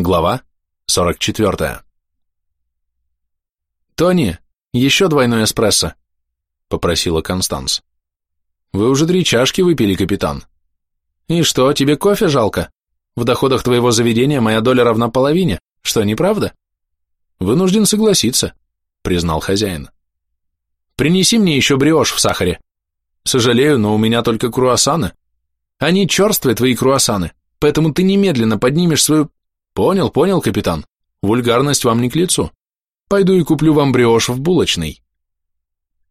Глава 44. «Тони, еще двойной эспрессо», — попросила Констанс. «Вы уже три чашки выпили, капитан. И что, тебе кофе жалко? В доходах твоего заведения моя доля равна половине, что, неправда?» «Вынужден согласиться», — признал хозяин. «Принеси мне еще бриош в сахаре. Сожалею, но у меня только круассаны. Они черствые, твои круассаны, поэтому ты немедленно поднимешь свою Понял, понял, капитан. Вульгарность вам не к лицу. Пойду и куплю вам бриош в булочной.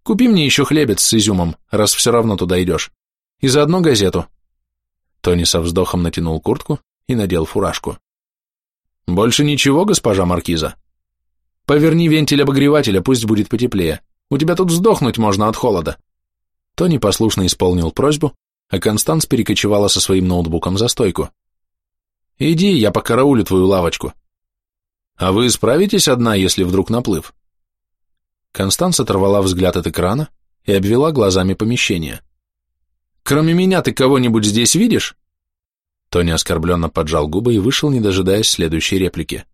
Купи мне еще хлебец с изюмом, раз все равно туда идешь. И заодно газету. Тони со вздохом натянул куртку и надел фуражку. Больше ничего, госпожа Маркиза? Поверни вентиль обогревателя, пусть будет потеплее. У тебя тут сдохнуть можно от холода. Тони послушно исполнил просьбу, а Констанс перекочевала со своим ноутбуком за стойку. Иди, я покараулю твою лавочку. А вы справитесь одна, если вдруг наплыв? Констанс оторвала взгляд от экрана и обвела глазами помещение. Кроме меня ты кого-нибудь здесь видишь? Тони оскорбленно поджал губы и вышел, не дожидаясь следующей реплики.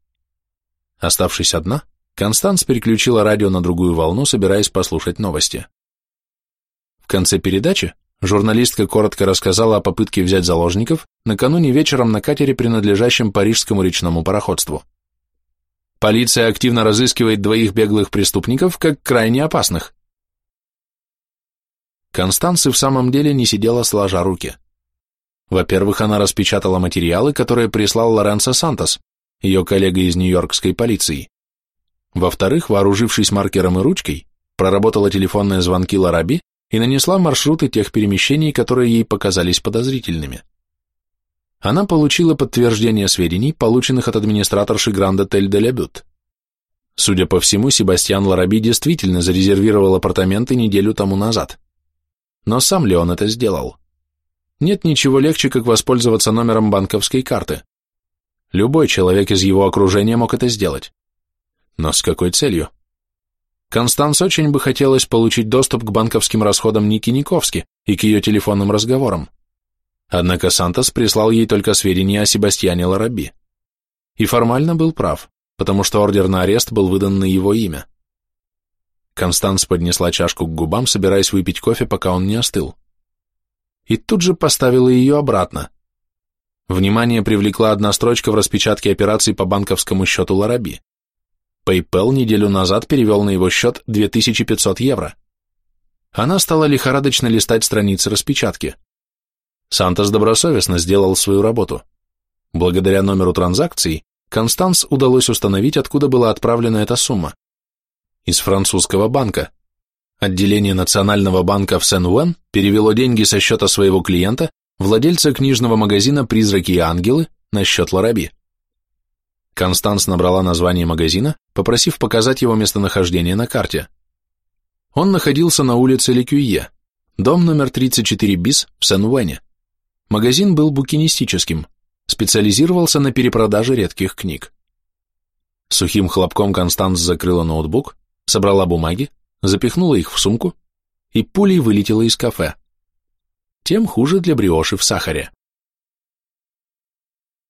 Оставшись одна, Констанс переключила радио на другую волну, собираясь послушать новости. В конце передачи Журналистка коротко рассказала о попытке взять заложников накануне вечером на катере, принадлежащем парижскому речному пароходству. Полиция активно разыскивает двоих беглых преступников как крайне опасных. Констанция в самом деле не сидела сложа руки. Во-первых, она распечатала материалы, которые прислал Лоренцо Сантос, ее коллега из нью-йоркской полиции. Во-вторых, вооружившись маркером и ручкой, проработала телефонные звонки Лараби и нанесла маршруты тех перемещений, которые ей показались подозрительными. Она получила подтверждение сведений, полученных от администраторши Гранд-Отель де Лебют. Судя по всему, Себастьян Лараби действительно зарезервировал апартаменты неделю тому назад. Но сам ли он это сделал? Нет ничего легче, как воспользоваться номером банковской карты. Любой человек из его окружения мог это сделать. Но с какой целью? Констанс очень бы хотелось получить доступ к банковским расходам Ники Никовски и к ее телефонным разговорам. Однако Сантос прислал ей только сведения о Себастьяне Лараби. И формально был прав, потому что ордер на арест был выдан на его имя. Констанс поднесла чашку к губам, собираясь выпить кофе, пока он не остыл. И тут же поставила ее обратно. Внимание привлекла одна строчка в распечатке операций по банковскому счету Лараби. PayPal неделю назад перевел на его счет 2500 евро. Она стала лихорадочно листать страницы распечатки. Сантос добросовестно сделал свою работу. Благодаря номеру транзакций Констанс удалось установить, откуда была отправлена эта сумма. Из французского банка. Отделение Национального банка в Сен-Уэн перевело деньги со счета своего клиента, владельца книжного магазина «Призраки и ангелы», на счет Лараби. Констанс набрала название магазина, попросив показать его местонахождение на карте. Он находился на улице Лекюе, дом номер 34 БИС в Сен-Уэне. Магазин был букинистическим, специализировался на перепродаже редких книг. Сухим хлопком Констанс закрыла ноутбук, собрала бумаги, запихнула их в сумку и пулей вылетела из кафе. Тем хуже для бриоши в сахаре.